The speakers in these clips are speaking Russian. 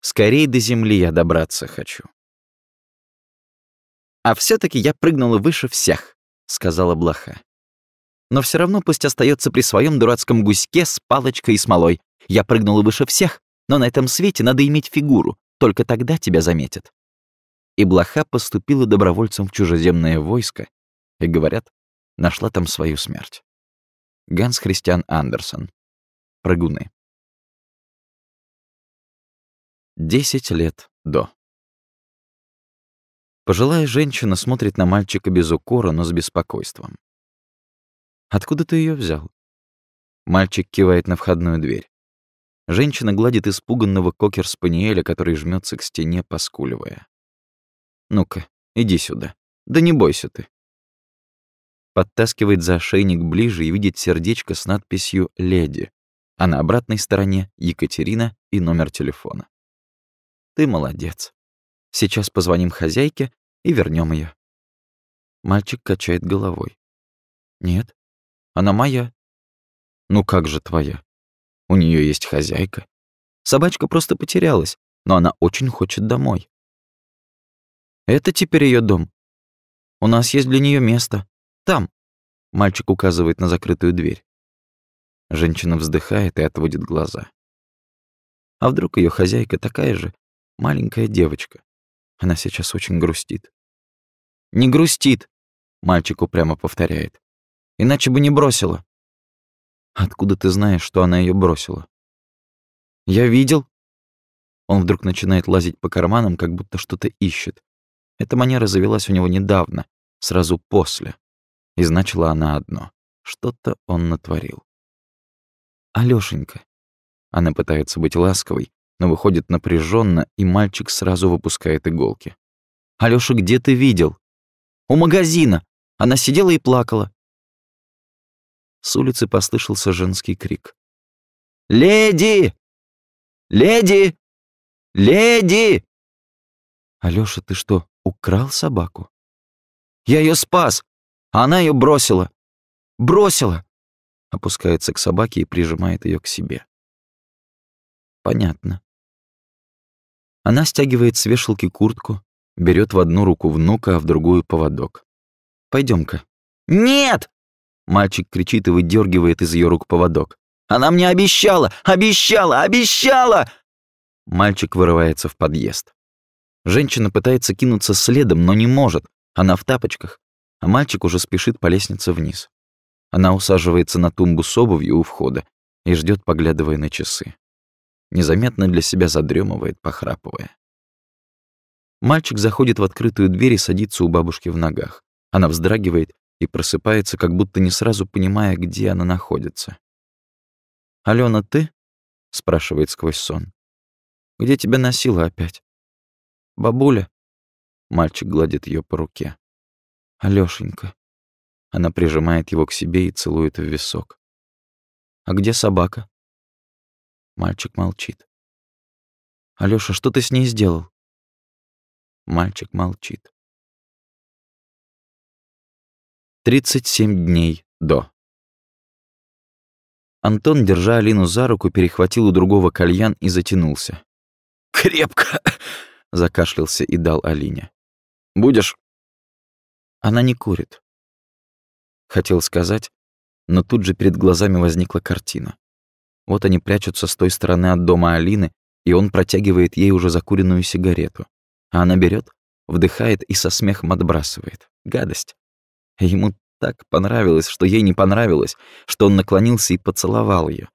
Скорей до земли я добраться хочу. А все таки я прыгнула выше всех, сказала блоха. Но все равно пусть остается при своем дурацком гуське с палочкой и смолой. Я прыгнула выше всех, но на этом свете надо иметь фигуру, только тогда тебя заметят. И блоха поступила добровольцем в чужеземное войско, и, говорят, нашла там свою смерть. Ганс Христиан Андерсон. Прыгуны. Десять лет до. Пожилая женщина смотрит на мальчика без укора, но с беспокойством. «Откуда ты ее взял?» Мальчик кивает на входную дверь. Женщина гладит испуганного кокер-спаниеля, который жмется к стене, поскуливая. «Ну-ка, иди сюда. Да не бойся ты». Подтаскивает за ошейник ближе и видит сердечко с надписью «Леди», а на обратной стороне Екатерина и номер телефона. «Ты молодец. Сейчас позвоним хозяйке и вернем ее. Мальчик качает головой. «Нет, она моя». «Ну как же твоя? У нее есть хозяйка. Собачка просто потерялась, но она очень хочет домой». «Это теперь ее дом. У нас есть для нее место. Там». Мальчик указывает на закрытую дверь. Женщина вздыхает и отводит глаза. А вдруг ее хозяйка такая же маленькая девочка? Она сейчас очень грустит. «Не грустит!» — мальчик упрямо повторяет. «Иначе бы не бросила». «Откуда ты знаешь, что она ее бросила?» «Я видел». Он вдруг начинает лазить по карманам, как будто что-то ищет. Эта манера завелась у него недавно, сразу после. И значила она одно. Что-то он натворил. «Алёшенька». Она пытается быть ласковой, но выходит напряженно, и мальчик сразу выпускает иголки. «Алёша, где ты видел?» «У магазина!» Она сидела и плакала. С улицы послышался женский крик. «Леди! Леди! Леди!» «Алёша, ты что, украл собаку?» «Я её спас, а она её бросила. Бросила!» Опускается к собаке и прижимает её к себе. Понятно. Она стягивает с вешалки куртку, берет в одну руку внука, а в другую поводок. пойдем ка «Нет!» Мальчик кричит и выдергивает из ее рук поводок. «Она мне обещала! Обещала! Обещала!» Мальчик вырывается в подъезд. Женщина пытается кинуться следом, но не может. Она в тапочках, а мальчик уже спешит по лестнице вниз. Она усаживается на тумбу с обувью у входа и ждет, поглядывая на часы незаметно для себя задремывает, похрапывая. Мальчик заходит в открытую дверь и садится у бабушки в ногах. Она вздрагивает и просыпается, как будто не сразу понимая, где она находится. «Алена, ты?» — спрашивает сквозь сон. «Где тебя носила опять?» «Бабуля?» — мальчик гладит ее по руке. «Алёшенька». Она прижимает его к себе и целует в висок. «А где собака?» Мальчик молчит. «Алёша, что ты с ней сделал?» Мальчик молчит. 37 дней до. Антон, держа Алину за руку, перехватил у другого кальян и затянулся. «Крепко!» — закашлялся и дал Алине. «Будешь?» Она не курит. Хотел сказать, но тут же перед глазами возникла картина. Вот они прячутся с той стороны от дома Алины, и он протягивает ей уже закуренную сигарету. А она берет, вдыхает и со смехом отбрасывает. Гадость. Ему так понравилось, что ей не понравилось, что он наклонился и поцеловал ее.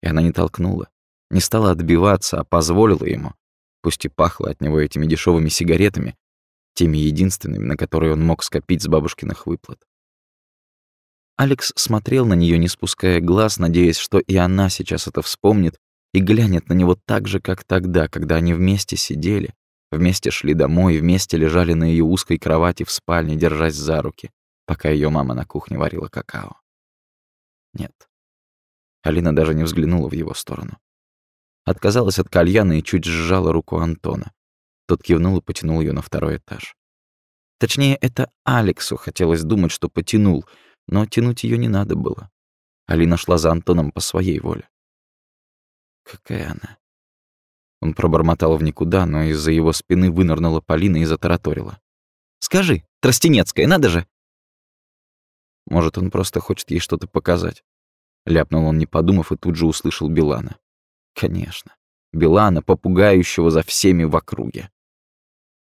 И она не толкнула, не стала отбиваться, а позволила ему, пусть и пахло от него этими дешевыми сигаретами, теми единственными, на которые он мог скопить с бабушкиных выплат. Алекс смотрел на нее, не спуская глаз, надеясь, что и она сейчас это вспомнит и глянет на него так же, как тогда, когда они вместе сидели, вместе шли домой, вместе лежали на ее узкой кровати в спальне, держась за руки, пока ее мама на кухне варила какао. Нет. Алина даже не взглянула в его сторону. Отказалась от кальяна и чуть сжала руку Антона. Тот кивнул и потянул ее на второй этаж. Точнее, это Алексу хотелось думать, что потянул — но тянуть ее не надо было. Алина шла за Антоном по своей воле. Какая она? Он пробормотал в никуда, но из-за его спины вынырнула Полина и затараторила. «Скажи, Тростенецкая, надо же!» Может, он просто хочет ей что-то показать. Ляпнул он, не подумав, и тут же услышал Билана. Конечно. Билана, попугающего за всеми в округе.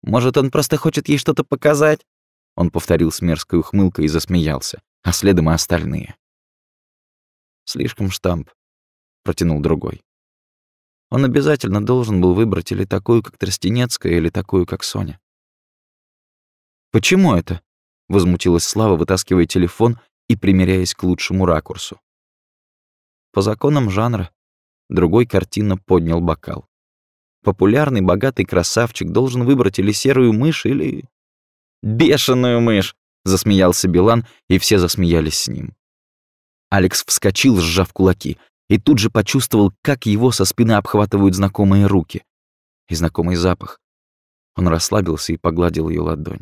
«Может, он просто хочет ей что-то показать?» Он повторил с мерзкой ухмылкой и засмеялся, а следом и остальные. «Слишком штамп», — протянул другой. Он обязательно должен был выбрать или такую, как Тростенецкая, или такую, как Соня. «Почему это?» — возмутилась Слава, вытаскивая телефон и примеряясь к лучшему ракурсу. По законам жанра другой картинно поднял бокал. Популярный богатый красавчик должен выбрать или серую мышь, или... «Бешеную мышь!» — засмеялся Билан, и все засмеялись с ним. Алекс вскочил, сжав кулаки и тут же почувствовал, как его со спины обхватывают знакомые руки и знакомый запах. Он расслабился и погладил ее ладонь.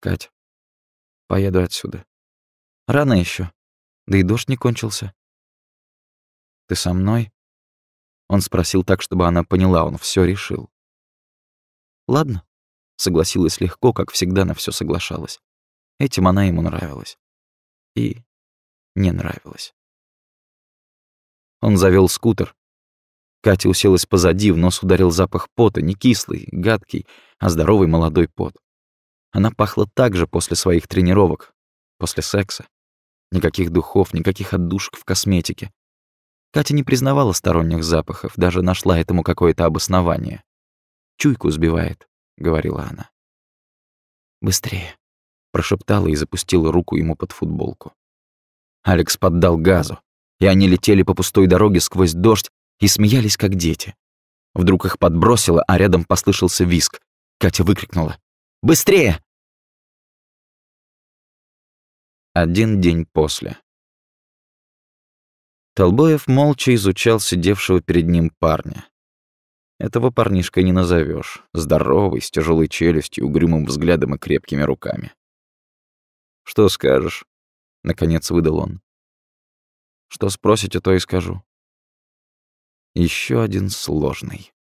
«Кать, поеду отсюда. Рано еще, да и дождь не кончился. Ты со мной?» Он спросил так, чтобы она поняла, он все решил. «Ладно», — согласилась легко, как всегда на все соглашалась. Этим она ему нравилась. И не нравилась. Он завел скутер. Катя уселась позади, в нос ударил запах пота, не кислый, гадкий, а здоровый молодой пот. Она пахла так же после своих тренировок, после секса. Никаких духов, никаких отдушек в косметике. Катя не признавала сторонних запахов, даже нашла этому какое-то обоснование. «Чуйку сбивает», — говорила она. «Быстрее», — прошептала и запустила руку ему под футболку. Алекс поддал газу и они летели по пустой дороге сквозь дождь и смеялись, как дети. Вдруг их подбросило, а рядом послышался виск. Катя выкрикнула. «Быстрее!» Один день после. Толбоев молча изучал сидевшего перед ним парня. Этого парнишкой не назовешь. Здоровый, с тяжелой челюстью, угрюмым взглядом и крепкими руками. «Что скажешь?» — наконец выдал он. Что спросите, то и скажу. Еще один сложный.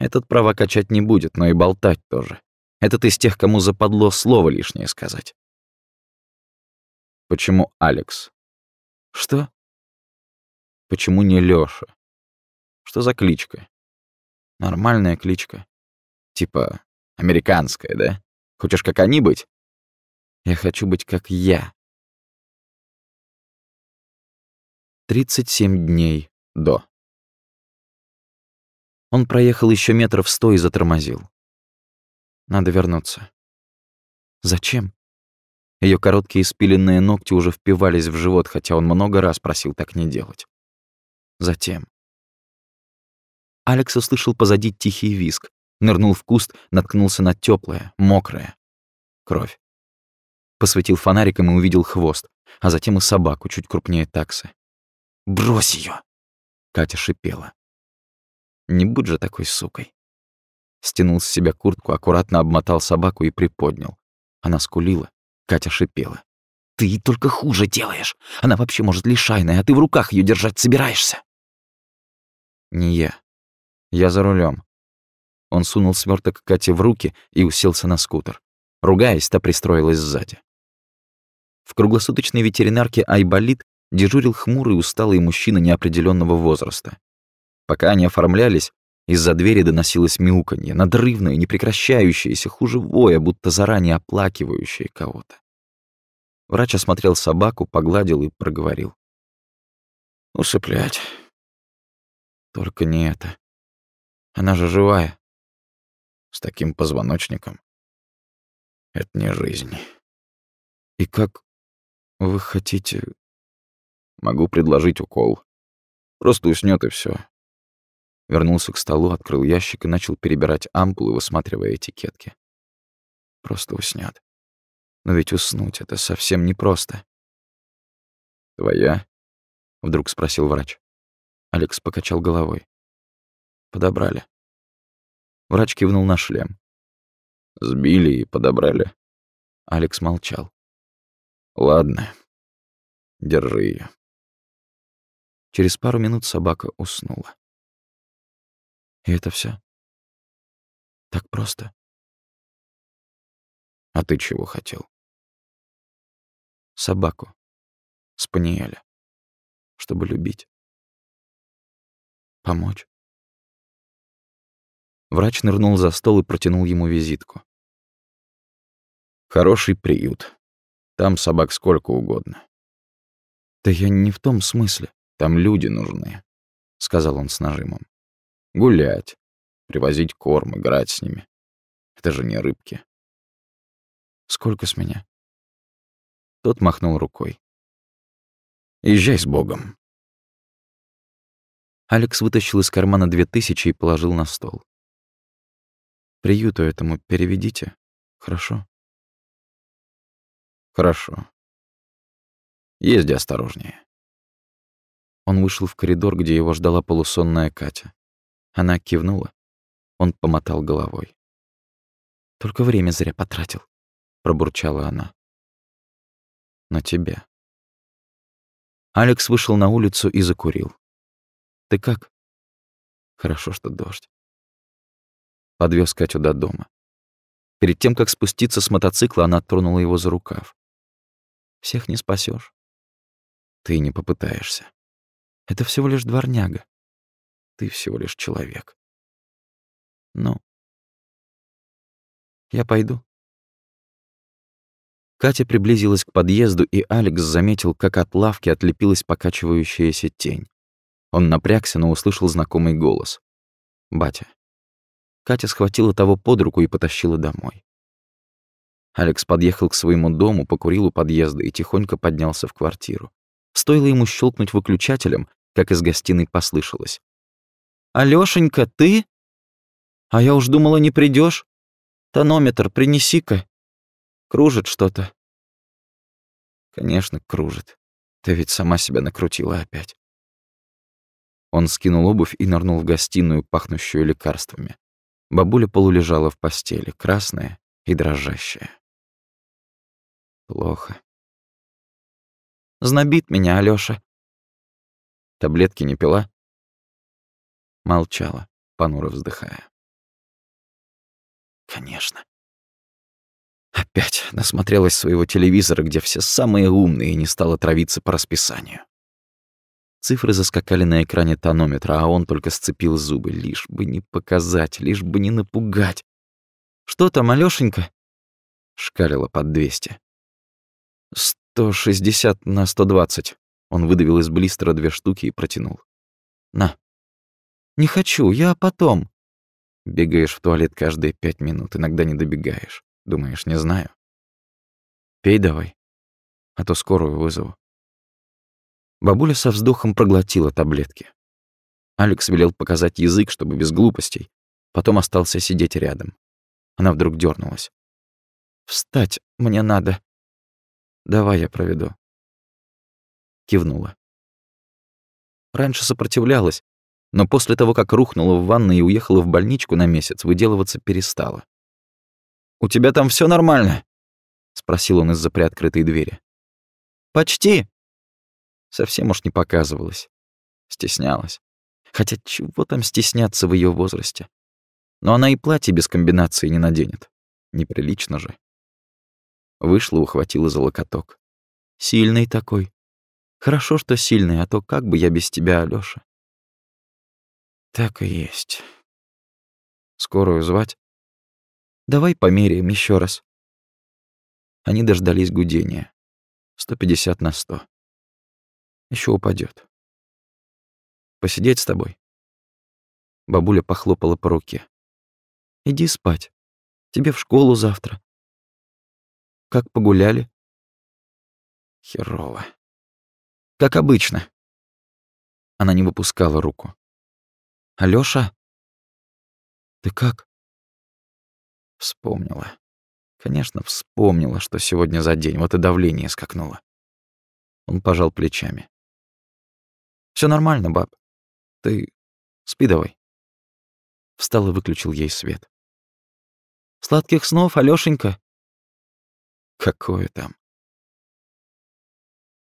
Этот права качать не будет, но и болтать тоже. Этот из тех, кому западло слово лишнее сказать. Почему Алекс? Что? Почему не Лёша? Что за кличка? Нормальная кличка. Типа американская, да? Хочешь как они быть? Я хочу быть как я. 37 дней до. Он проехал еще метров сто и затормозил. Надо вернуться. Зачем? Ее короткие спиленные ногти уже впивались в живот, хотя он много раз просил так не делать. Затем. Алекс услышал позади тихий виск, нырнул в куст, наткнулся на теплое, мокрое. Кровь. Посветил фонариком и увидел хвост, а затем и собаку, чуть крупнее таксы. Брось ее! Катя шипела. Не будь же такой сукой. Стянул с себя куртку, аккуратно обмотал собаку и приподнял. Она скулила. Катя шипела. «Ты только хуже делаешь. Она вообще может лишайная, а ты в руках ее держать собираешься». «Не я. Я за рулем. Он сунул сверток Кате в руки и уселся на скутер. Ругаясь, та пристроилась сзади. В круглосуточной ветеринарке Айболит дежурил хмурый усталый мужчина неопределенного возраста. Пока они оформлялись, из-за двери доносилось мяуканье, надрывное, непрекращающееся, хуже воя, будто заранее оплакивающее кого-то. Врач осмотрел собаку, погладил и проговорил. «Усыплять. Только не это. Она же живая. С таким позвоночником. Это не жизнь. И как вы хотите Могу предложить укол. Просто уснёт и всё. Вернулся к столу, открыл ящик и начал перебирать ампулы, высматривая этикетки. Просто уснёт. Но ведь уснуть — это совсем непросто. «Твоя?» — вдруг спросил врач. Алекс покачал головой. «Подобрали». Врач кивнул на шлем. «Сбили и подобрали». Алекс молчал. «Ладно, держи её. Через пару минут собака уснула. И это все. Так просто. А ты чего хотел? Собаку. Спаниеля. Чтобы любить. Помочь. Врач нырнул за стол и протянул ему визитку. Хороший приют. Там собак сколько угодно. Да я не в том смысле. Там люди нужны, сказал он с нажимом. Гулять, привозить корм, играть с ними. Это же не рыбки. Сколько с меня? Тот махнул рукой. Езжай с Богом. Алекс вытащил из кармана две тысячи и положил на стол. Приюту этому переведите, хорошо? Хорошо. Езди осторожнее. Он вышел в коридор, где его ждала полусонная Катя. Она кивнула. Он помотал головой. «Только время зря потратил», — пробурчала она. «На тебя». Алекс вышел на улицу и закурил. «Ты как?» «Хорошо, что дождь». Подвез Катю до дома. Перед тем, как спуститься с мотоцикла, она тронула его за рукав. «Всех не спасешь. Ты не попытаешься. Это всего лишь дворняга. Ты всего лишь человек. Ну, я пойду. Катя приблизилась к подъезду, и Алекс заметил, как от лавки отлепилась покачивающаяся тень. Он напрягся, но услышал знакомый голос. «Батя». Катя схватила того под руку и потащила домой. Алекс подъехал к своему дому, покурил у подъезда и тихонько поднялся в квартиру. Стоило ему щелкнуть выключателем, как из гостиной послышалось. «Алёшенька, ты? А я уж думала, не придешь. Тонометр принеси-ка. Кружит что-то». «Конечно, кружит. Ты ведь сама себя накрутила опять». Он скинул обувь и нырнул в гостиную, пахнущую лекарствами. Бабуля полулежала в постели, красная и дрожащая. Плохо. Знобит меня Алёша. Таблетки не пила? Молчала, понуро вздыхая. Конечно. Опять насмотрелась своего телевизора, где все самые умные, и не стала травиться по расписанию. Цифры заскакали на экране тонометра, а он только сцепил зубы, лишь бы не показать, лишь бы не напугать. «Что там, Алёшенька?» Шкалила под двести. «Сто шестьдесят на сто двадцать». Он выдавил из блистера две штуки и протянул. «На». «Не хочу, я потом». Бегаешь в туалет каждые пять минут, иногда не добегаешь. Думаешь, не знаю? Пей давай, а то скорую вызову. Бабуля со вздохом проглотила таблетки. Алекс велел показать язык, чтобы без глупостей. Потом остался сидеть рядом. Она вдруг дернулась. «Встать мне надо. Давай я проведу». Кивнула. Раньше сопротивлялась, но после того, как рухнула в ванной и уехала в больничку на месяц, выделываться перестала. «У тебя там все нормально?» — спросил он из-за приоткрытой двери. «Почти», Совсем уж не показывалась. Стеснялась. Хотя чего там стесняться в ее возрасте? Но она и платье без комбинации не наденет. Неприлично же. Вышла, ухватила за локоток. Сильный такой. Хорошо, что сильный, а то как бы я без тебя, Алёша? Так и есть. Скорую звать? Давай померяем еще раз. Они дождались гудения. 150 на 100 еще упадет. Посидеть с тобой? Бабуля похлопала по руке. Иди спать. Тебе в школу завтра. Как погуляли? Херово. Как обычно. Она не выпускала руку. Алёша? Ты как? Вспомнила. Конечно, вспомнила, что сегодня за день. Вот и давление скакнуло. Он пожал плечами. Все нормально, баб. Ты спи давай. Встал и выключил ей свет. Сладких снов, Алёшенька. Какое там?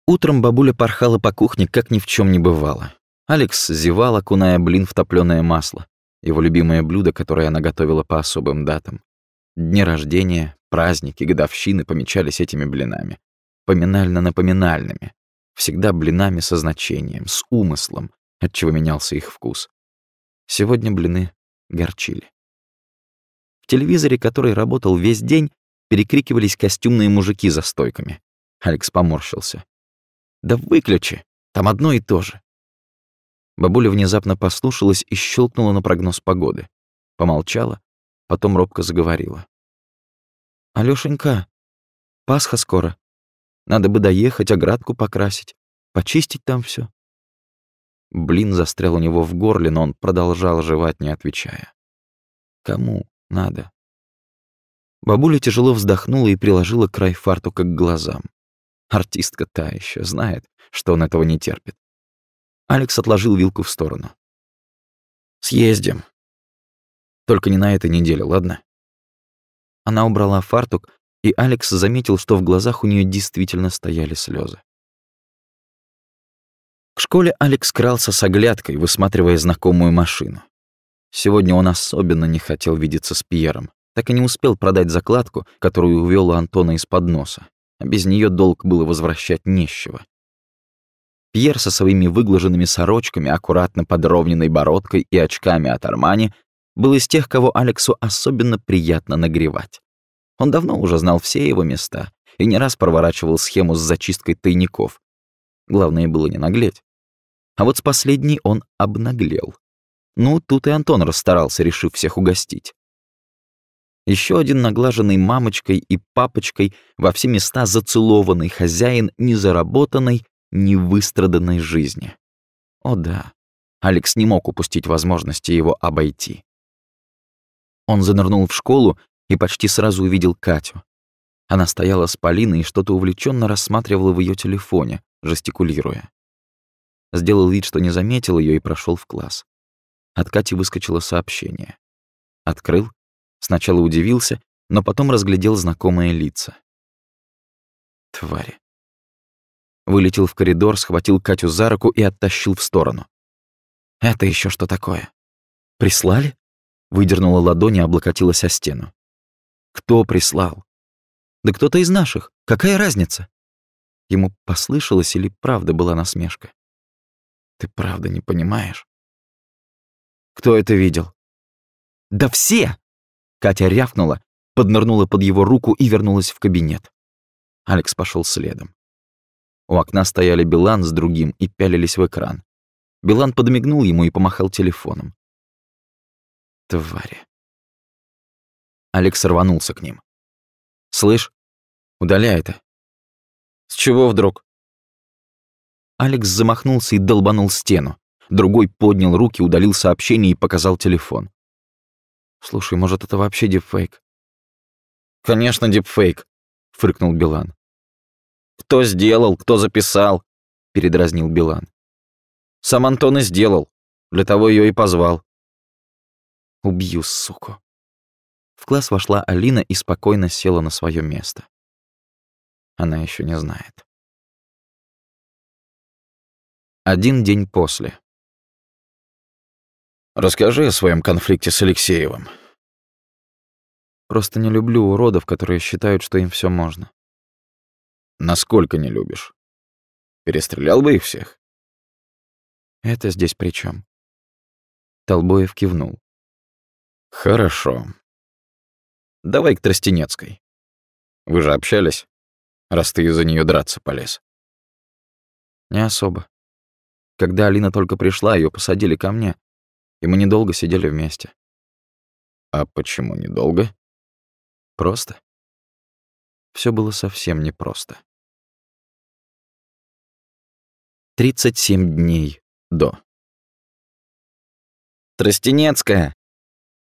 Утром бабуля порхала по кухне, как ни в чем не бывало. Алекс зевал, окуная блин в топленое масло. его любимое блюдо, которое она готовила по особым датам. Дни рождения, праздники, годовщины помечались этими блинами. Поминально-напоминальными. Всегда блинами со значением, с умыслом, отчего менялся их вкус. Сегодня блины горчили. В телевизоре, который работал весь день, перекрикивались костюмные мужики за стойками. Алекс поморщился. «Да выключи! Там одно и то же!» Бабуля внезапно послушалась и щелкнула на прогноз погоды. Помолчала, потом робко заговорила. «Алёшенька, Пасха скоро. Надо бы доехать, оградку покрасить, почистить там все. Блин застрял у него в горле, но он продолжал жевать, не отвечая. «Кому надо?» Бабуля тяжело вздохнула и приложила край фартука к глазам. Артистка та еще знает, что он этого не терпит. Алекс отложил вилку в сторону. «Съездим. Только не на этой неделе, ладно?» Она убрала фартук, и Алекс заметил, что в глазах у нее действительно стояли слезы. К школе Алекс крался с оглядкой, высматривая знакомую машину. Сегодня он особенно не хотел видеться с Пьером, так и не успел продать закладку, которую увел у Антона из-под носа. А без нее долг было возвращать нещего. Пьер со своими выглаженными сорочками, аккуратно подровненной бородкой и очками от Армани был из тех, кого Алексу особенно приятно нагревать. Он давно уже знал все его места и не раз проворачивал схему с зачисткой тайников. Главное было не наглеть. А вот с последней он обнаглел. Ну, тут и Антон расстарался, решив всех угостить. Еще один наглаженный мамочкой и папочкой во все места зацелованный хозяин незаработанной, невыстраданной жизни. О да, Алекс не мог упустить возможности его обойти. Он занырнул в школу и почти сразу увидел Катю. Она стояла с Полиной и что-то увлеченно рассматривала в ее телефоне, жестикулируя. Сделал вид, что не заметил ее и прошел в класс. От Кати выскочило сообщение. Открыл, сначала удивился, но потом разглядел знакомые лица. Твари. Вылетел в коридор, схватил Катю за руку и оттащил в сторону. «Это еще что такое? Прислали?» Выдернула ладони и облокотилась о стену. «Кто прислал?» «Да кто-то из наших. Какая разница?» Ему послышалось или правда была насмешка? «Ты правда не понимаешь?» «Кто это видел?» «Да все!» Катя рявкнула, поднырнула под его руку и вернулась в кабинет. Алекс пошел следом. У окна стояли Билан с другим и пялились в экран. Билан подмигнул ему и помахал телефоном. Твари. Алекс рванулся к ним. «Слышь, удаляй это». «С чего вдруг?» Алекс замахнулся и долбанул стену. Другой поднял руки, удалил сообщение и показал телефон. «Слушай, может, это вообще дипфейк?» «Конечно, дипфейк», — фыркнул Билан. «Кто сделал, кто записал?» — передразнил Билан. «Сам Антон и сделал. Для того ее и позвал». «Убью, суку». В класс вошла Алина и спокойно села на свое место. Она еще не знает. Один день после. «Расскажи о своем конфликте с Алексеевым». «Просто не люблю уродов, которые считают, что им все можно». Насколько не любишь? Перестрелял бы их всех? Это здесь при чем? Толбоев кивнул. Хорошо. Давай к Тростенецкой. Вы же общались, раз ты из-за нее драться полез. Не особо. Когда Алина только пришла, ее посадили ко мне, и мы недолго сидели вместе. А почему недолго? Просто. Все было совсем непросто. 37 дней до. «Тростенецкая,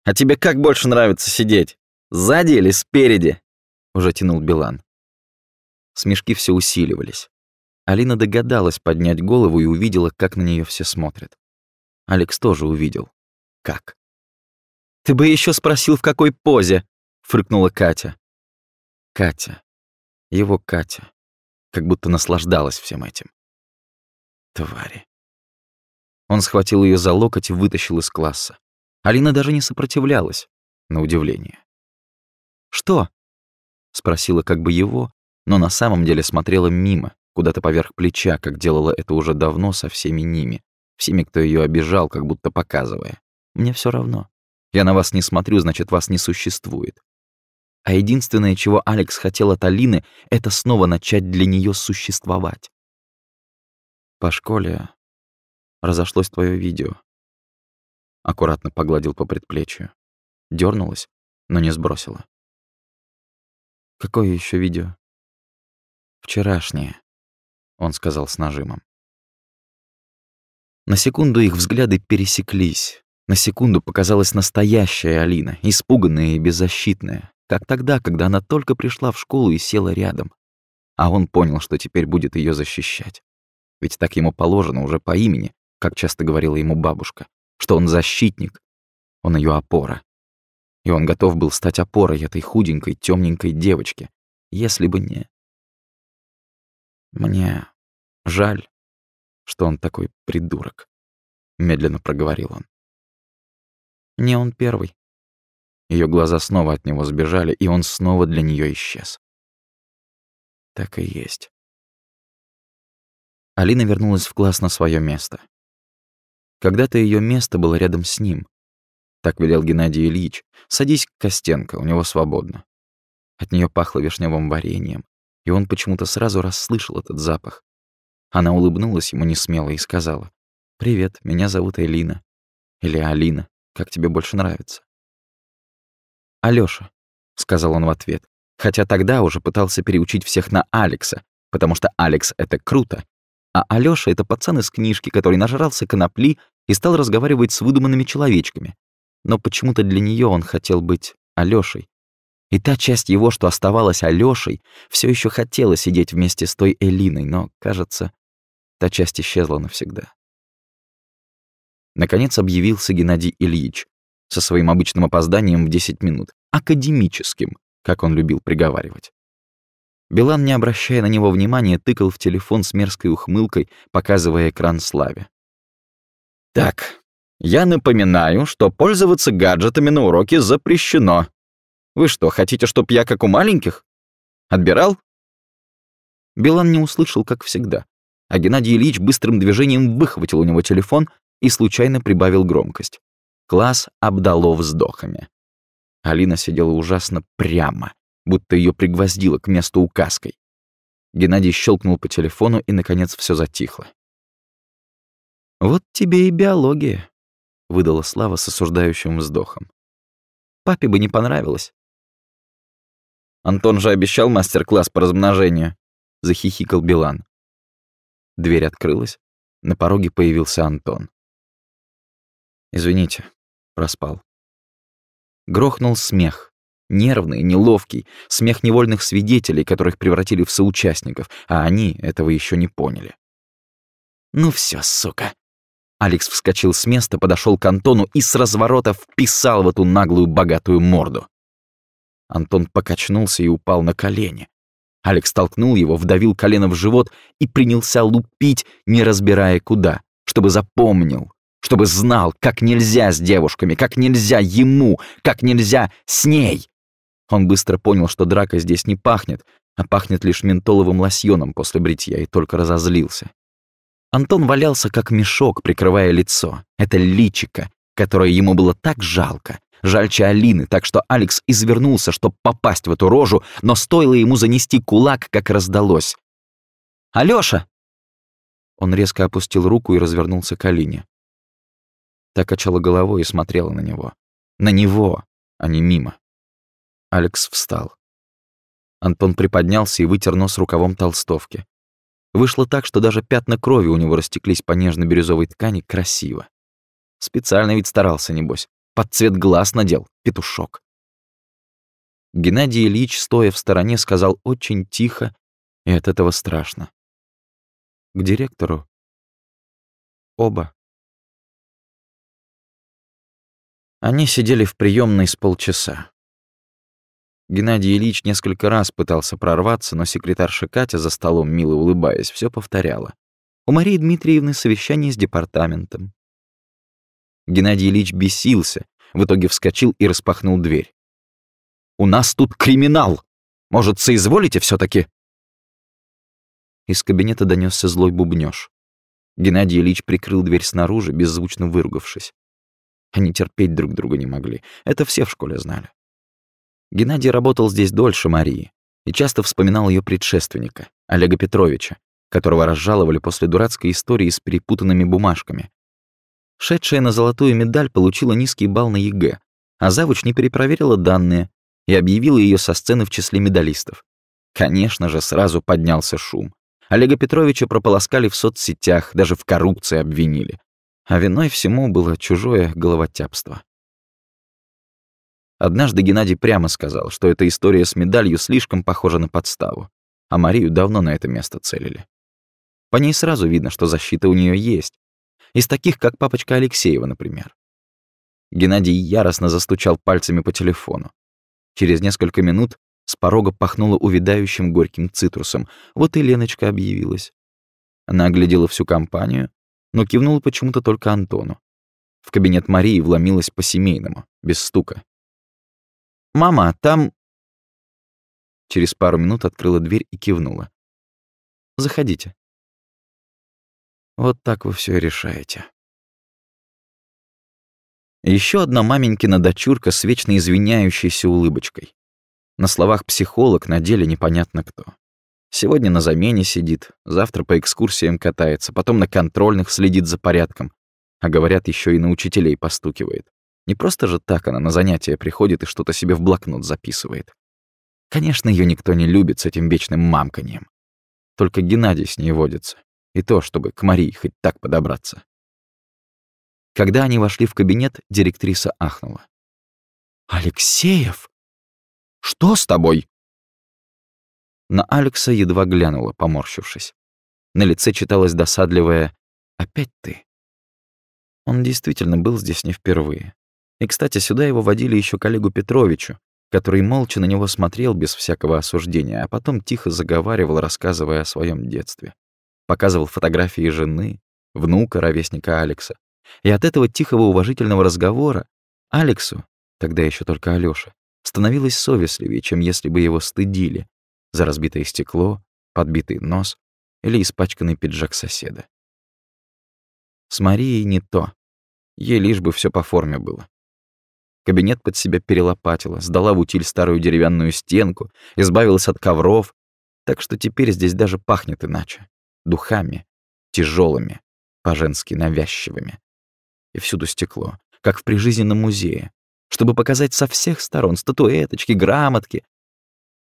а тебе как больше нравится сидеть? Сзади или спереди?» Уже тянул Билан. Смешки все усиливались. Алина догадалась поднять голову и увидела, как на нее все смотрят. Алекс тоже увидел. Как? «Ты бы еще спросил, в какой позе!» — фрыкнула Катя. Катя. Его Катя. Как будто наслаждалась всем этим. Твари. Он схватил ее за локоть и вытащил из класса. Алина даже не сопротивлялась, на удивление. «Что?» — спросила как бы его, но на самом деле смотрела мимо, куда-то поверх плеча, как делала это уже давно со всеми ними, всеми, кто ее обижал, как будто показывая. «Мне все равно. Я на вас не смотрю, значит, вас не существует. А единственное, чего Алекс хотел от Алины, это снова начать для нее существовать. По школе разошлось твое видео. Аккуратно погладил по предплечью. Дёрнулась, но не сбросила. Какое еще видео? Вчерашнее, он сказал с нажимом. На секунду их взгляды пересеклись. На секунду показалась настоящая Алина, испуганная и беззащитная, как тогда, когда она только пришла в школу и села рядом. А он понял, что теперь будет ее защищать. Ведь так ему положено уже по имени, как часто говорила ему бабушка, что он защитник, он ее опора. И он готов был стать опорой этой худенькой, темненькой девочке, если бы не... Мне жаль, что он такой придурок, медленно проговорил он. Не он первый. Ее глаза снова от него сбежали, и он снова для нее исчез. Так и есть. Алина вернулась в класс на свое место. Когда-то ее место было рядом с ним. Так велел Геннадий Ильич. «Садись к Костенко, у него свободно». От нее пахло вишневым вареньем, и он почему-то сразу расслышал этот запах. Она улыбнулась ему несмело и сказала, «Привет, меня зовут Элина». Или Алина, как тебе больше нравится. «Алёша», — сказал он в ответ, хотя тогда уже пытался переучить всех на Алекса, потому что Алекс — это круто, а Алёша — это пацан из книжки, который нажрался конопли и стал разговаривать с выдуманными человечками. Но почему-то для неё он хотел быть Алёшей. И та часть его, что оставалась Алёшей, всё ещё хотела сидеть вместе с той Элиной, но, кажется, та часть исчезла навсегда. Наконец объявился Геннадий Ильич, со своим обычным опозданием в 10 минут, академическим, как он любил приговаривать. Билан, не обращая на него внимания, тыкал в телефон с мерзкой ухмылкой, показывая экран Славе. «Так, я напоминаю, что пользоваться гаджетами на уроке запрещено. Вы что, хотите, чтоб я как у маленьких? Отбирал?» Билан не услышал, как всегда, а Геннадий Ильич быстрым движением выхватил у него телефон и случайно прибавил громкость. Класс обдало вздохами. Алина сидела ужасно прямо, будто ее пригвоздило к месту указкой. Геннадий щелкнул по телефону, и, наконец, все затихло. «Вот тебе и биология», — выдала Слава с осуждающим вздохом. «Папе бы не понравилось». «Антон же обещал мастер-класс по размножению», — захихикал Билан. Дверь открылась. На пороге появился Антон. «Извините, проспал». Грохнул смех. Нервный, неловкий, смех невольных свидетелей, которых превратили в соучастников, а они этого еще не поняли. «Ну все, сука!» Алекс вскочил с места, подошел к Антону и с разворота вписал в эту наглую богатую морду. Антон покачнулся и упал на колени. Алекс толкнул его, вдавил колено в живот и принялся лупить, не разбирая куда, чтобы запомнил, чтобы знал, как нельзя с девушками, как нельзя ему, как нельзя с ней. Он быстро понял, что драка здесь не пахнет, а пахнет лишь ментоловым лосьоном после бритья, и только разозлился. Антон валялся, как мешок, прикрывая лицо. Это личико, которое ему было так жалко. Жальче Алины, так что Алекс извернулся, чтобы попасть в эту рожу, но стоило ему занести кулак, как раздалось. «Алёша!» Он резко опустил руку и развернулся к Алине. Так качала головой и смотрела на него. На него, а не мимо. Алекс встал. Антон приподнялся и вытер нос рукавом толстовки. Вышло так, что даже пятна крови у него растеклись по нежно-бирюзовой ткани красиво. Специально ведь старался, небось. Под цвет глаз надел, петушок. Геннадий Ильич, стоя в стороне, сказал очень тихо, и от этого страшно. К директору. Оба. Они сидели в приемной с полчаса. Геннадий Ильич несколько раз пытался прорваться, но секретарша Катя за столом, мило улыбаясь, все повторяла. У Марии Дмитриевны совещание с департаментом. Геннадий Ильич бесился, в итоге вскочил и распахнул дверь. «У нас тут криминал! Может, соизволите все таки Из кабинета донесся злой бубнёж. Геннадий Ильич прикрыл дверь снаружи, беззвучно выругавшись. Они терпеть друг друга не могли. Это все в школе знали. Геннадий работал здесь дольше Марии и часто вспоминал ее предшественника, Олега Петровича, которого разжаловали после дурацкой истории с перепутанными бумажками. Шедшая на золотую медаль получила низкий балл на ЕГЭ, а завуч не перепроверила данные и объявила ее со сцены в числе медалистов. Конечно же, сразу поднялся шум. Олега Петровича прополоскали в соцсетях, даже в коррупции обвинили. А виной всему было чужое головотяпство. Однажды Геннадий прямо сказал, что эта история с медалью слишком похожа на подставу, а Марию давно на это место целили. По ней сразу видно, что защита у нее есть. Из таких, как папочка Алексеева, например. Геннадий яростно застучал пальцами по телефону. Через несколько минут с порога пахнуло увядающим горьким цитрусом. Вот и Леночка объявилась. Она оглядела всю компанию, но кивнула почему-то только Антону. В кабинет Марии вломилась по-семейному, без стука. «Мама, там...» Через пару минут открыла дверь и кивнула. «Заходите». Вот так вы все решаете. Еще одна маменькина дочурка с вечно извиняющейся улыбочкой. На словах психолог, на деле непонятно кто. Сегодня на замене сидит, завтра по экскурсиям катается, потом на контрольных следит за порядком. А говорят, еще и на учителей постукивает. Не просто же так она на занятия приходит и что-то себе в блокнот записывает. Конечно, ее никто не любит с этим вечным мамканьем. Только Геннадий с ней водится. И то, чтобы к Марии хоть так подобраться. Когда они вошли в кабинет, директриса ахнула. «Алексеев? Что с тобой?» На Алекса едва глянула, поморщившись. На лице читалось досадливое «Опять ты?». Он действительно был здесь не впервые. И, кстати, сюда его водили еще коллегу Петровичу, который молча на него смотрел без всякого осуждения, а потом тихо заговаривал, рассказывая о своем детстве. Показывал фотографии жены, внука, ровесника Алекса, и от этого тихого уважительного разговора Алексу, тогда еще только Алёша, становилось совестливее, чем если бы его стыдили за разбитое стекло, подбитый нос или испачканный пиджак соседа. С Марией не то. Ей лишь бы все по форме было. Кабинет под себя перелопатила, сдала в утиль старую деревянную стенку, избавилась от ковров, так что теперь здесь даже пахнет иначе. Духами, тяжелыми, по-женски навязчивыми и всюду стекло, как в прижизненном музее, чтобы показать со всех сторон статуэточки, грамотки.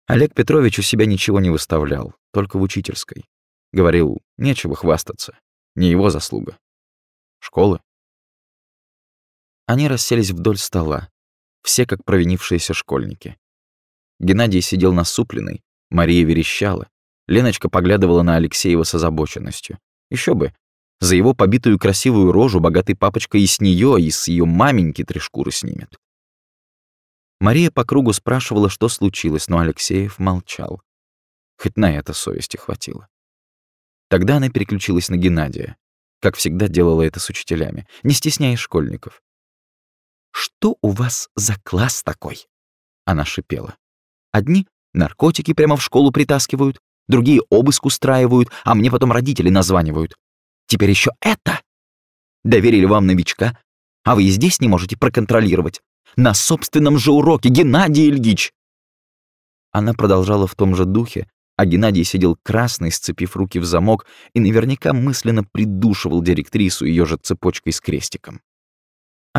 Олег Петрович у себя ничего не выставлял, только в учительской. Говорил, нечего хвастаться, не его заслуга. Школы. Они расселись вдоль стола, все как провинившиеся школьники. Геннадий сидел насупленный, Мария верещала, Леночка поглядывала на Алексеева с озабоченностью. Еще бы, за его побитую красивую рожу богатый папочка и с нее, и с ее маменьки три шкуры снимет. Мария по кругу спрашивала, что случилось, но Алексеев молчал. Хоть на это совести хватило. Тогда она переключилась на Геннадия, как всегда делала это с учителями, не стесняя школьников. «Что у вас за класс такой?» Она шипела. «Одни наркотики прямо в школу притаскивают, другие обыск устраивают, а мне потом родители названивают. Теперь еще это. Доверили вам новичка, а вы и здесь не можете проконтролировать. На собственном же уроке, Геннадий Ильич!» Она продолжала в том же духе, а Геннадий сидел красный, сцепив руки в замок, и наверняка мысленно придушивал директрису ее же цепочкой с крестиком.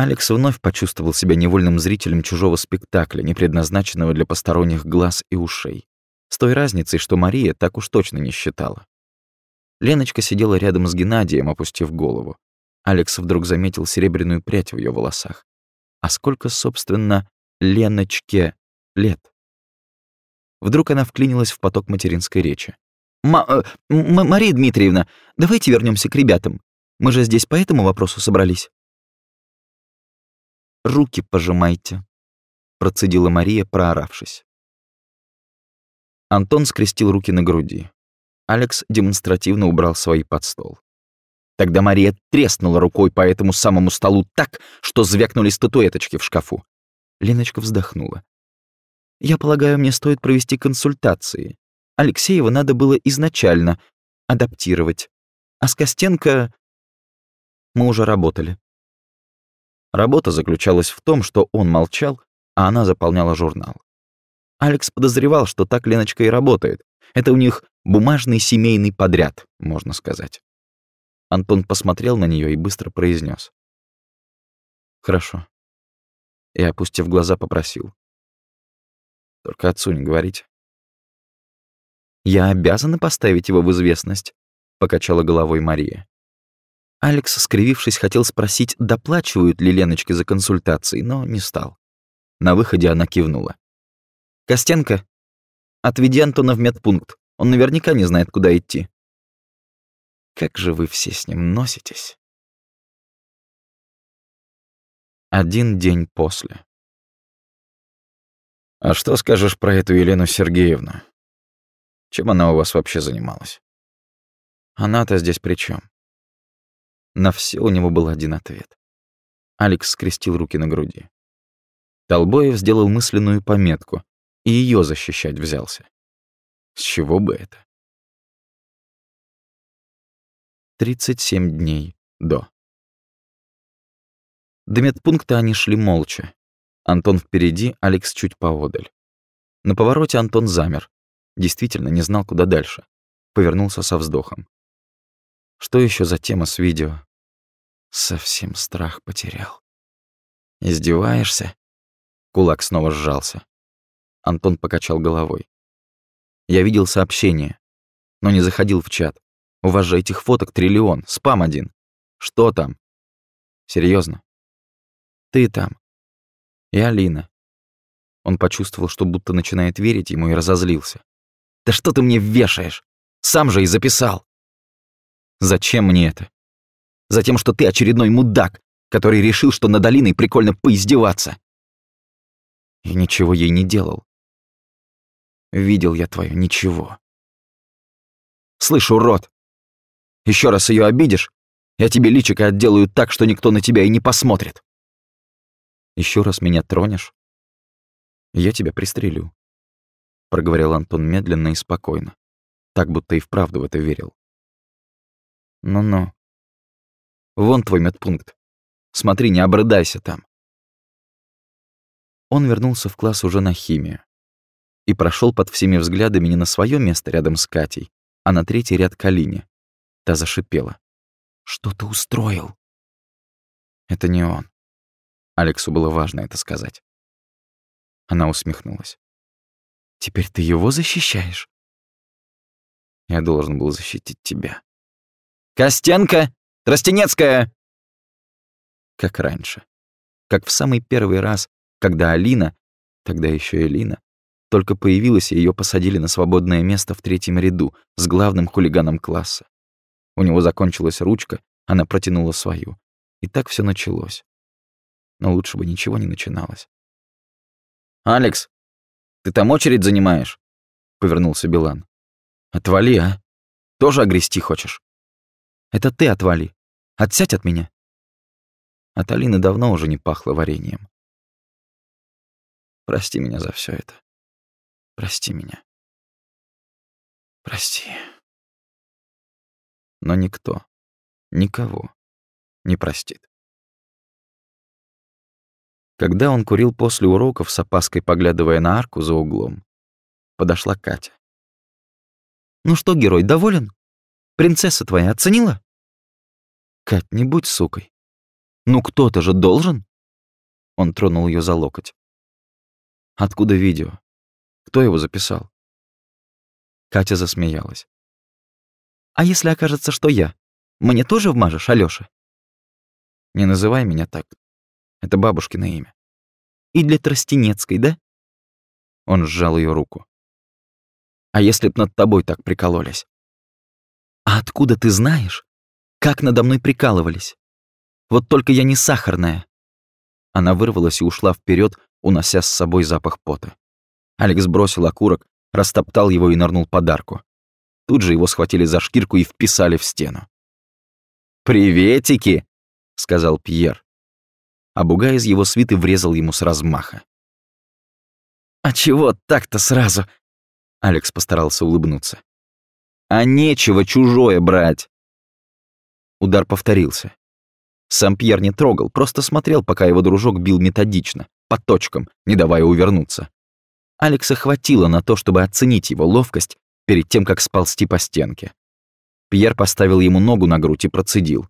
Алекс вновь почувствовал себя невольным зрителем чужого спектакля, не предназначенного для посторонних глаз и ушей. С той разницей, что Мария так уж точно не считала. Леночка сидела рядом с Геннадием, опустив голову. Алекс вдруг заметил серебряную прядь в ее волосах. А сколько, собственно, Леночке лет? Вдруг она вклинилась в поток материнской речи. «Ма э, Мария Дмитриевна, давайте вернемся к ребятам. Мы же здесь по этому вопросу собрались». «Руки пожимайте», — процедила Мария, прооравшись. Антон скрестил руки на груди. Алекс демонстративно убрал свои под стол. Тогда Мария треснула рукой по этому самому столу так, что звякнули статуэточки в шкафу. Леночка вздохнула. «Я полагаю, мне стоит провести консультации. Алексеева надо было изначально адаптировать. А с Костенко мы уже работали». Работа заключалась в том, что он молчал, а она заполняла журнал. Алекс подозревал, что так Леночка и работает. Это у них бумажный семейный подряд, можно сказать. Антон посмотрел на нее и быстро произнес: «Хорошо». И, опустив глаза, попросил. «Только отцу не говорите». «Я обязана поставить его в известность», — покачала головой Мария. Алекс, скривившись, хотел спросить, доплачивают ли Леночке за консультации, но не стал. На выходе она кивнула. «Костенко, отведи Антона в медпункт. Он наверняка не знает, куда идти». Как же вы все с ним носитесь? Один день после. А что скажешь про эту Елену Сергеевну? Чем она у вас вообще занималась? Она-то здесь при чем? На все у него был один ответ. Алекс скрестил руки на груди. Толбоев сделал мысленную пометку и ее защищать взялся. С чего бы это? 37 дней до. До медпункта они шли молча. Антон впереди, Алекс чуть поодаль. На повороте Антон замер. Действительно не знал, куда дальше. Повернулся со вздохом. Что еще за тема с видео? Совсем страх потерял. Издеваешься? Кулак снова сжался. Антон покачал головой. Я видел сообщение, но не заходил в чат. У вас же этих фоток триллион, спам один. Что там? Серьезно? Ты там. И Алина. Он почувствовал, что будто начинает верить ему и разозлился. «Да что ты мне вешаешь? Сам же и записал!» «Зачем мне это?» «Затем, что ты очередной мудак, который решил, что над Алиной прикольно поиздеваться!» И ничего ей не делал. Видел я твое ничего. Слышь, урод, еще раз ее обидишь, я тебе личико отделаю так, что никто на тебя и не посмотрит. Еще раз меня тронешь, я тебя пристрелю, проговорил Антон медленно и спокойно, так будто и вправду в это верил. Ну-ну. Вон твой медпункт. Смотри, не обрыдайся там. Он вернулся в класс уже на химию и прошел под всеми взглядами не на свое место рядом с Катей, а на третий ряд к Алине. Та зашипела. «Что ты устроил?» «Это не он». Алексу было важно это сказать. Она усмехнулась. «Теперь ты его защищаешь?» «Я должен был защитить тебя». «Костенко! Тростенецкая!» Как раньше. Как в самый первый раз, когда Алина, тогда еще Элина, только появилась, и ее посадили на свободное место в третьем ряду с главным хулиганом класса. У него закончилась ручка, она протянула свою. И так все началось. Но лучше бы ничего не начиналось. «Алекс, ты там очередь занимаешь?» — повернулся Билан. «Отвали, а? Тоже огрести хочешь?» «Это ты отвали. Отсядь от меня». От Алины давно уже не пахло вареньем. «Прости меня за все это. Прости меня. Прости» но никто, никого не простит. Когда он курил после уроков, с опаской поглядывая на арку за углом, подошла Катя. «Ну что, герой, доволен? Принцесса твоя оценила?» «Кать, не будь сукой. Ну кто-то же должен?» Он тронул ее за локоть. «Откуда видео? Кто его записал?» Катя засмеялась. А если окажется, что я? Мне тоже вмажешь, Алёша? Не называй меня так. Это бабушкино имя. И для Тростенецкой, да? Он сжал ее руку. А если б над тобой так прикололись? А откуда ты знаешь, как надо мной прикалывались? Вот только я не сахарная. Она вырвалась и ушла вперед, унося с собой запах пота. Алекс бросил окурок, растоптал его и нырнул под арку. Тут же его схватили за шкирку и вписали в стену. «Приветики!» — сказал Пьер. А бугай из его свиты врезал ему с размаха. «А чего так-то сразу?» Алекс постарался улыбнуться. «А нечего чужое брать!» Удар повторился. Сам Пьер не трогал, просто смотрел, пока его дружок бил методично, по точкам, не давая увернуться. Алекса хватило на то, чтобы оценить его ловкость перед тем, как сползти по стенке. Пьер поставил ему ногу на грудь и процедил.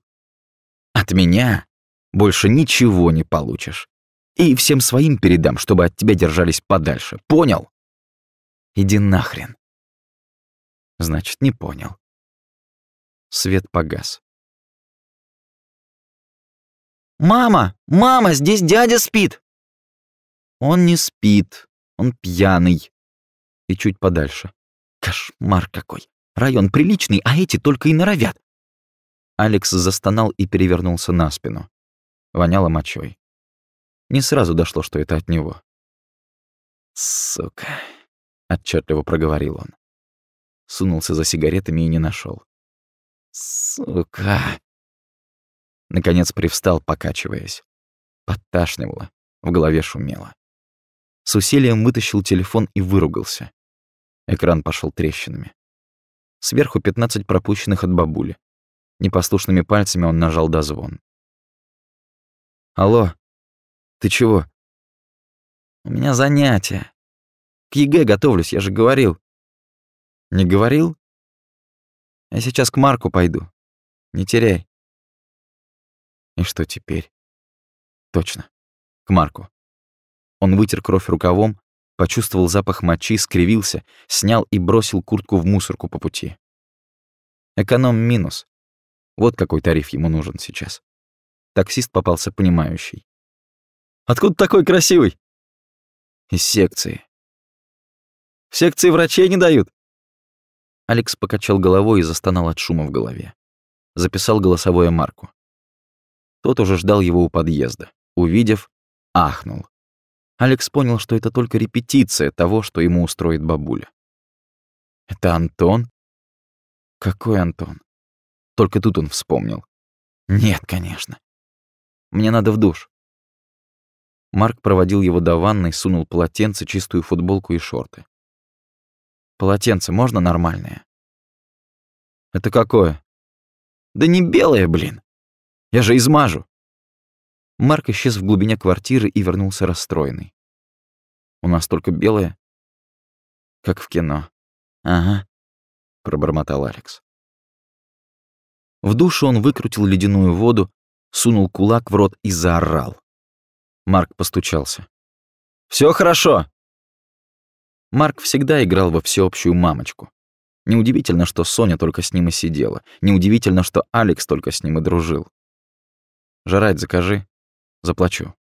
«От меня больше ничего не получишь. И всем своим передам, чтобы от тебя держались подальше. Понял?» «Иди нахрен». Значит, не понял. Свет погас. «Мама! Мама, здесь дядя спит!» Он не спит, он пьяный. И чуть подальше. Кошмар какой. Район приличный, а эти только и норовят. Алекс застонал и перевернулся на спину. Воняло мочой. Не сразу дошло, что это от него. «Сука», — отчетливо проговорил он. Сунулся за сигаретами и не нашел. «Сука», Наконец привстал, покачиваясь. Подташнивало, в голове шумело. С усилием вытащил телефон и выругался. Экран пошел трещинами. Сверху 15 пропущенных от бабули. Непослушными пальцами он нажал дозвон. «Алло, ты чего?» «У меня занятия. К ЕГЭ готовлюсь, я же говорил». «Не говорил?» «Я сейчас к Марку пойду. Не теряй». И что теперь? Точно. К Марку. Он вытер кровь рукавом, почувствовал запах мочи, скривился, снял и бросил куртку в мусорку по пути. Эконом минус. Вот какой тариф ему нужен сейчас. Таксист попался понимающий. «Откуда такой красивый?» «Из секции». «В секции врачей не дают?» Алекс покачал головой и застонал от шума в голове. Записал голосовое Марку. Тот уже ждал его у подъезда. Увидев, ахнул. Алекс понял, что это только репетиция того, что ему устроит бабуля. «Это Антон?» «Какой Антон?» Только тут он вспомнил. «Нет, конечно. Мне надо в душ». Марк проводил его до ванной, сунул полотенце, чистую футболку и шорты. «Полотенце можно нормальное?» «Это какое?» «Да не белое, блин!» Я же измажу!» Марк исчез в глубине квартиры и вернулся расстроенный. «У нас только белое?» «Как в кино». «Ага», — пробормотал Алекс. В душе он выкрутил ледяную воду, сунул кулак в рот и заорал. Марк постучался. Все хорошо!» Марк всегда играл во всеобщую мамочку. Неудивительно, что Соня только с ним и сидела. Неудивительно, что Алекс только с ним и дружил. Жрать закажи. Заплачу.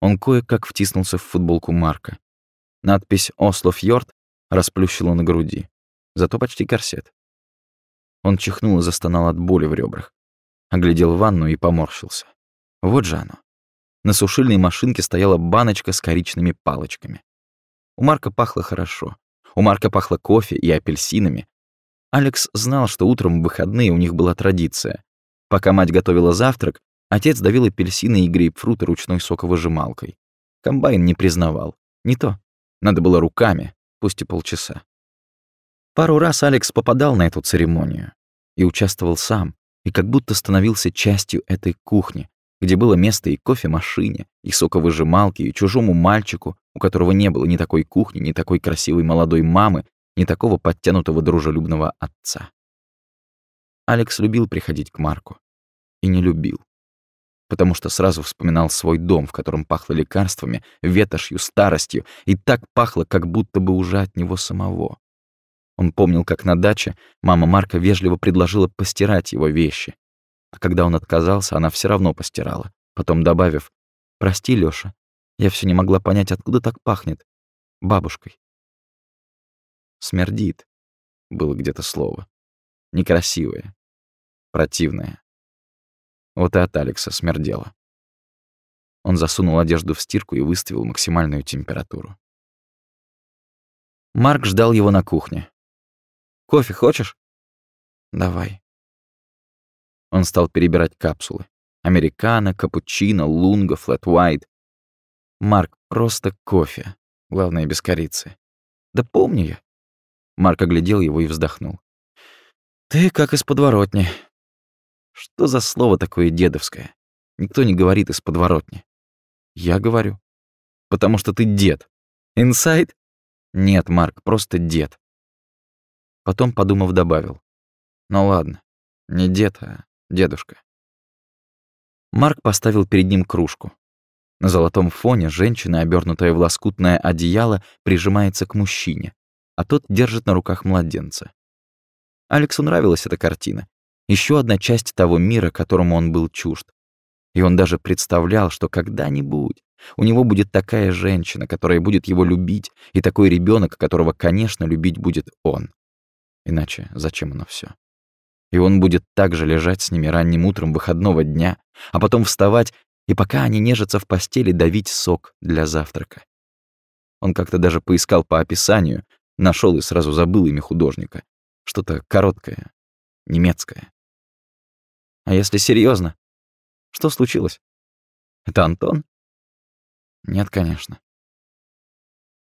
Он кое-как втиснулся в футболку Марка. Надпись «Осло Фьорд» расплющила на груди. Зато почти корсет. Он чихнул и застонал от боли в ребрах. Оглядел ванну и поморщился. Вот же оно. На сушильной машинке стояла баночка с коричными палочками. У Марка пахло хорошо. У Марка пахло кофе и апельсинами. Алекс знал, что утром в выходные у них была традиция Пока мать готовила завтрак, отец давил апельсины и грейпфруты ручной соковыжималкой. Комбайн не признавал. Не то. Надо было руками, пусть и полчаса. Пару раз Алекс попадал на эту церемонию и участвовал сам, и как будто становился частью этой кухни, где было место и кофемашине, и соковыжималке, и чужому мальчику, у которого не было ни такой кухни, ни такой красивой молодой мамы, ни такого подтянутого дружелюбного отца. Алекс любил приходить к Марку. И не любил. Потому что сразу вспоминал свой дом, в котором пахло лекарствами, ветошью, старостью, и так пахло, как будто бы уже от него самого. Он помнил, как на даче мама Марка вежливо предложила постирать его вещи. А когда он отказался, она все равно постирала, потом добавив «Прости, Лёша, я все не могла понять, откуда так пахнет. Бабушкой». «Смердит» было где-то слово. Некрасивое, противное. Вот и от Алекса смердело. Он засунул одежду в стирку и выставил максимальную температуру. Марк ждал его на кухне. «Кофе хочешь?» «Давай». Он стал перебирать капсулы. Американо, капучино, лунго, флэт white. Марк, просто кофе. Главное, без корицы. Да помню я. Марк оглядел его и вздохнул. Ты как из подворотни. Что за слово такое дедовское? Никто не говорит из подворотни. Я говорю. Потому что ты дед. Инсайд? Нет, Марк, просто дед. Потом, подумав, добавил. Ну ладно, не дед, а дедушка. Марк поставил перед ним кружку. На золотом фоне женщина, обернутая в лоскутное одеяло, прижимается к мужчине, а тот держит на руках младенца. Алексу нравилась эта картина. Еще одна часть того мира, которому он был чужд. И он даже представлял, что когда-нибудь у него будет такая женщина, которая будет его любить, и такой ребенок, которого, конечно, любить будет он. Иначе зачем оно все? И он будет также лежать с ними ранним утром выходного дня, а потом вставать и пока они нежатся в постели, давить сок для завтрака. Он как-то даже поискал по описанию, нашел и сразу забыл имя художника. Что-то короткое, немецкое. А если серьезно, что случилось? Это Антон? Нет, конечно.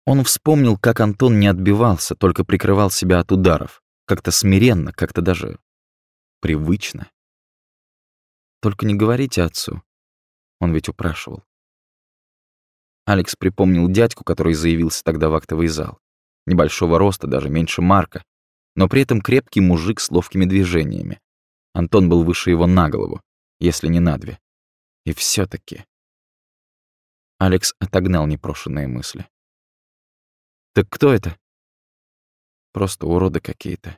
Он вспомнил, как Антон не отбивался, только прикрывал себя от ударов. Как-то смиренно, как-то даже привычно. Только не говорите отцу. Он ведь упрашивал. Алекс припомнил дядьку, который заявился тогда в актовый зал. Небольшого роста, даже меньше Марка, но при этом крепкий мужик с ловкими движениями. Антон был выше его на голову, если не на две. И все таки Алекс отогнал непрошенные мысли. «Так кто это?» «Просто уроды какие-то».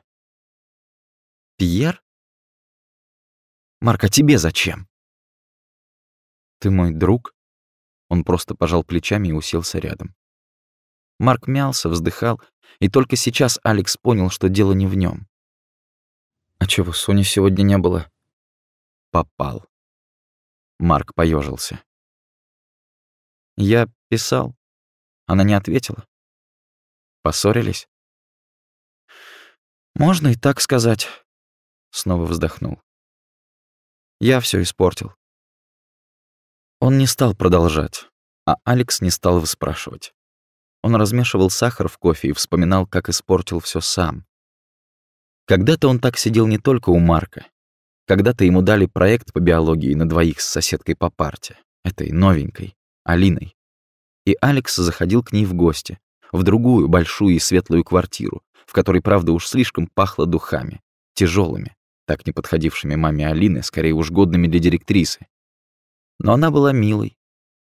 «Пьер?» «Марк, а тебе зачем?» «Ты мой друг?» Он просто пожал плечами и уселся рядом. Марк мялся, вздыхал, и только сейчас Алекс понял, что дело не в нем. «А чего, Сони сегодня не было?» «Попал». Марк поежился. «Я писал. Она не ответила. Поссорились?» «Можно и так сказать», — снова вздохнул. «Я все испортил. Он не стал продолжать, а Алекс не стал выспрашивать. Он размешивал сахар в кофе и вспоминал, как испортил все сам. Когда-то он так сидел не только у Марка. Когда-то ему дали проект по биологии на двоих с соседкой по парте, этой новенькой, Алиной. И Алекс заходил к ней в гости, в другую большую и светлую квартиру, в которой, правда, уж слишком пахло духами, тяжелыми, так не подходившими маме Алины, скорее уж годными для директрисы, но она была милой.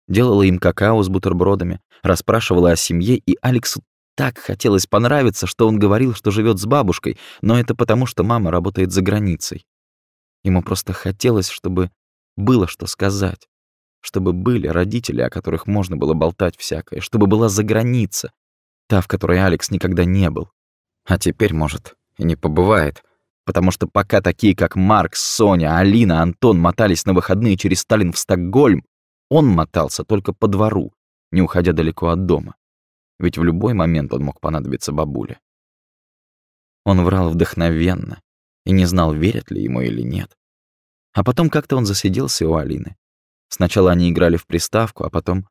Делала им какао с бутербродами, расспрашивала о семье, и Алексу так хотелось понравиться, что он говорил, что живет с бабушкой, но это потому, что мама работает за границей. Ему просто хотелось, чтобы было что сказать, чтобы были родители, о которых можно было болтать всякое, чтобы была заграница, та, в которой Алекс никогда не был. А теперь, может, и не побывает, потому что пока такие, как Маркс, Соня, Алина, Антон мотались на выходные через Сталин в Стокгольм, он мотался только по двору, не уходя далеко от дома. Ведь в любой момент он мог понадобиться бабуле. Он врал вдохновенно и не знал, верят ли ему или нет. А потом как-то он засиделся у Алины. Сначала они играли в приставку, а потом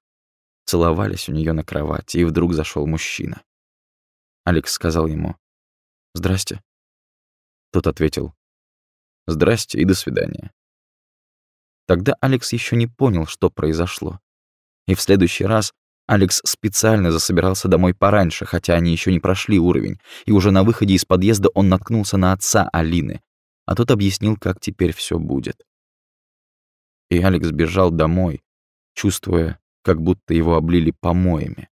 целовались у нее на кровати, и вдруг зашел мужчина. Алекс сказал ему «Здрасте». Тот ответил «Здрасте и до свидания». Тогда Алекс еще не понял, что произошло. И в следующий раз Алекс специально засобирался домой пораньше, хотя они еще не прошли уровень, и уже на выходе из подъезда он наткнулся на отца Алины, а тот объяснил, как теперь все будет. И Алекс бежал домой, чувствуя, как будто его облили помоями,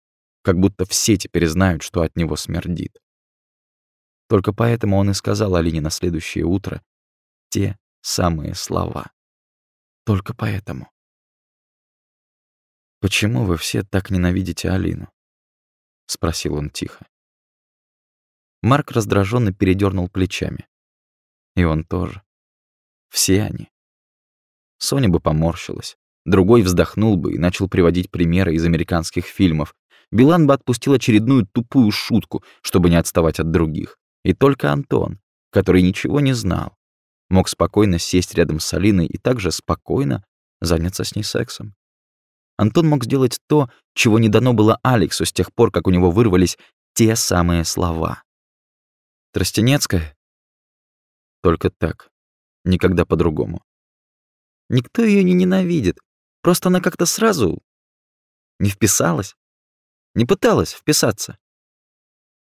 как будто все теперь знают, что от него смердит. Только поэтому он и сказал Алине на следующее утро те самые слова. Только поэтому. «Почему вы все так ненавидите Алину?» — спросил он тихо. Марк раздраженно передернул плечами. И он тоже. Все они. Соня бы поморщилась. Другой вздохнул бы и начал приводить примеры из американских фильмов. Билан бы отпустил очередную тупую шутку, чтобы не отставать от других. И только Антон, который ничего не знал, Мог спокойно сесть рядом с Алиной и также спокойно заняться с ней сексом. Антон мог сделать то, чего не дано было Алексу с тех пор, как у него вырвались те самые слова. Тростенецкая? Только так. Никогда по-другому. Никто ее не ненавидит. Просто она как-то сразу не вписалась. Не пыталась вписаться.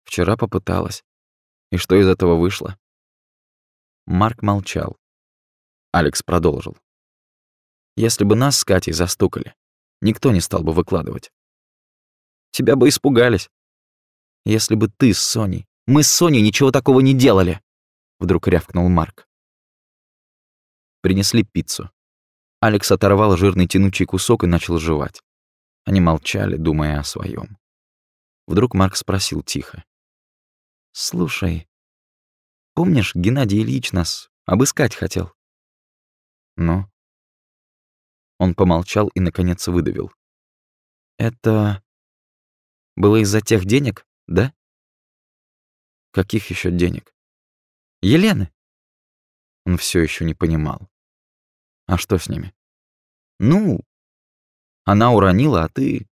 Вчера попыталась. И что из этого вышло? Марк молчал. Алекс продолжил. Если бы нас с Катей застукали, никто не стал бы выкладывать. Тебя бы испугались. Если бы ты с Соней... Мы с Соней ничего такого не делали, вдруг рявкнул Марк. Принесли пиццу. Алекс оторвал жирный тянучий кусок и начал жевать. Они молчали, думая о своем. Вдруг Марк спросил тихо. «Слушай, помнишь, Геннадий Ильич нас обыскать хотел?» «Ну?» Он помолчал и, наконец, выдавил. «Это было из-за тех денег, да?» «Каких еще денег?» «Елены?» Он все еще не понимал. «А что с ними?» «Ну, она уронила, а ты...»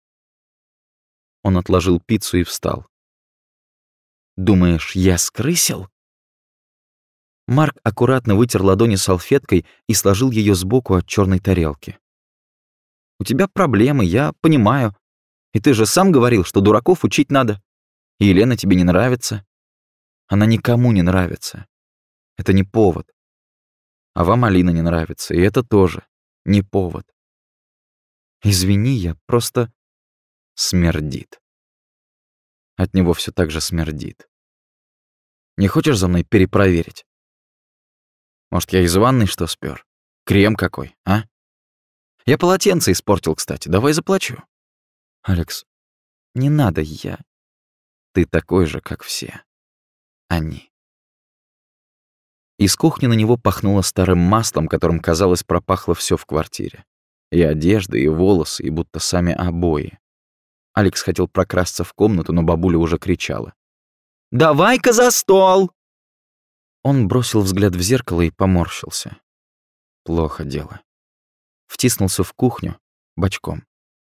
Он отложил пиццу и встал. «Думаешь, я скрысил?» Марк аккуратно вытер ладони салфеткой и сложил ее сбоку от черной тарелки. «У тебя проблемы, я понимаю. И ты же сам говорил, что дураков учить надо. И Елена тебе не нравится. Она никому не нравится. Это не повод. А вам Алина не нравится, и это тоже не повод. Извини, я просто смердит. От него все так же смердит. Не хочешь за мной перепроверить? Может, я из ванной что спер? Крем какой, а? Я полотенце испортил, кстати. Давай заплачу. Алекс, не надо я. Ты такой же, как все. Они. Из кухни на него пахнуло старым маслом, которым, казалось, пропахло все в квартире. И одежда, и волосы, и будто сами обои. Алекс хотел прокрасться в комнату, но бабуля уже кричала. «Давай-ка за стол!» Он бросил взгляд в зеркало и поморщился. Плохо дело. Втиснулся в кухню бочком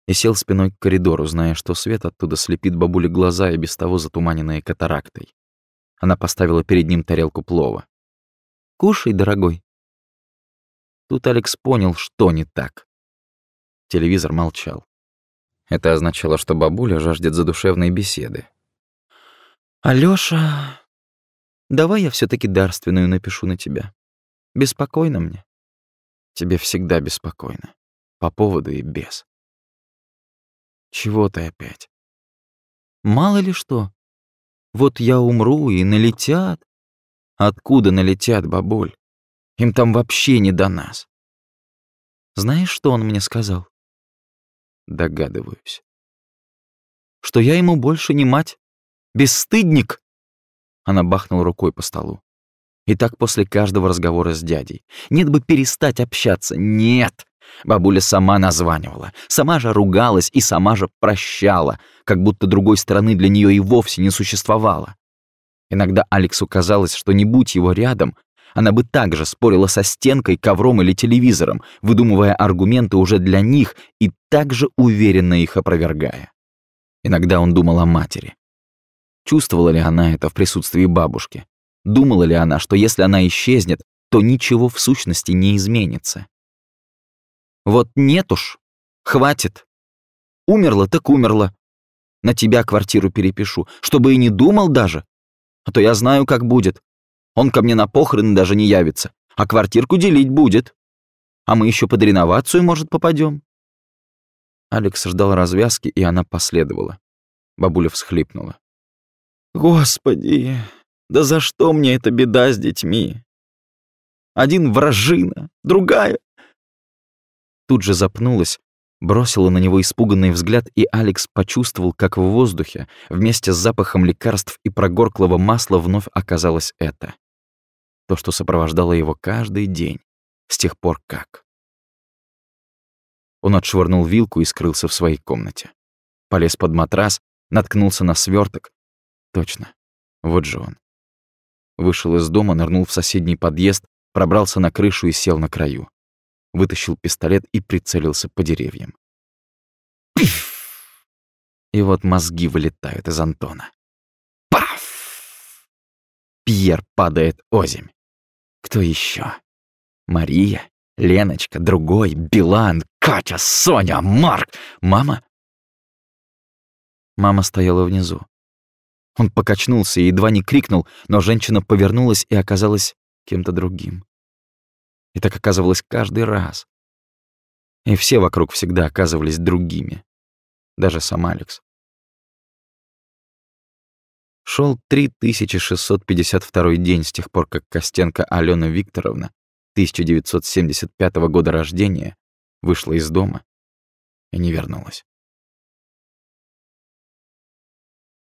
и сел спиной к коридору, зная, что свет оттуда слепит бабуле глаза и без того затуманенные катарактой. Она поставила перед ним тарелку плова. «Кушай, дорогой». Тут Алекс понял, что не так. Телевизор молчал. Это означало, что бабуля жаждет задушевной беседы. «Алёша, давай я все таки дарственную напишу на тебя. Беспокойно мне?» «Тебе всегда беспокойно. По поводу и без». «Чего ты опять?» «Мало ли что. Вот я умру, и налетят». «Откуда налетят, бабуль? Им там вообще не до нас». Знаешь, что он мне сказал? Догадываюсь. Что я ему больше не мать. Бесстыдник! Она бахнула рукой по столу. И так после каждого разговора с дядей. Нет бы перестать общаться. Нет! Бабуля сама названивала, сама же ругалась и сама же прощала, как будто другой стороны для нее и вовсе не существовало. Иногда Алексу казалось, что не будь его рядом, она бы также спорила со стенкой, ковром или телевизором, выдумывая аргументы уже для них и также уверенно их опровергая. Иногда он думал о матери. Чувствовала ли она это в присутствии бабушки? Думала ли она, что если она исчезнет, то ничего в сущности не изменится? Вот нет уж, хватит. Умерла так умерла. На тебя квартиру перепишу, чтобы и не думал даже. А то я знаю, как будет. Он ко мне на похороны даже не явится, а квартирку делить будет. А мы еще под реновацию, может, попадем. Алекс ждал развязки, и она последовала. Бабуля всхлипнула. «Господи, да за что мне эта беда с детьми? Один вражина, другая...» Тут же запнулась, бросила на него испуганный взгляд, и Алекс почувствовал, как в воздухе вместе с запахом лекарств и прогорклого масла вновь оказалось это. То, что сопровождало его каждый день, с тех пор как. Он отшвырнул вилку и скрылся в своей комнате. Полез под матрас, наткнулся на сверток. Точно, вот же он. Вышел из дома, нырнул в соседний подъезд, пробрался на крышу и сел на краю. Вытащил пистолет и прицелился по деревьям. Пиф! И вот мозги вылетают из Антона. Паф! Пьер падает озимь. Кто еще? Мария? Леночка? Другой? Билан? Катя? Соня? Марк? Мама? Мама стояла внизу. Он покачнулся и едва не крикнул, но женщина повернулась и оказалась кем-то другим. И так оказывалось каждый раз. И все вокруг всегда оказывались другими. Даже сам Алекс. Шел 3652 день с тех пор, как Костенко Алена Викторовна, 1975 года рождения, вышла из дома и не вернулась.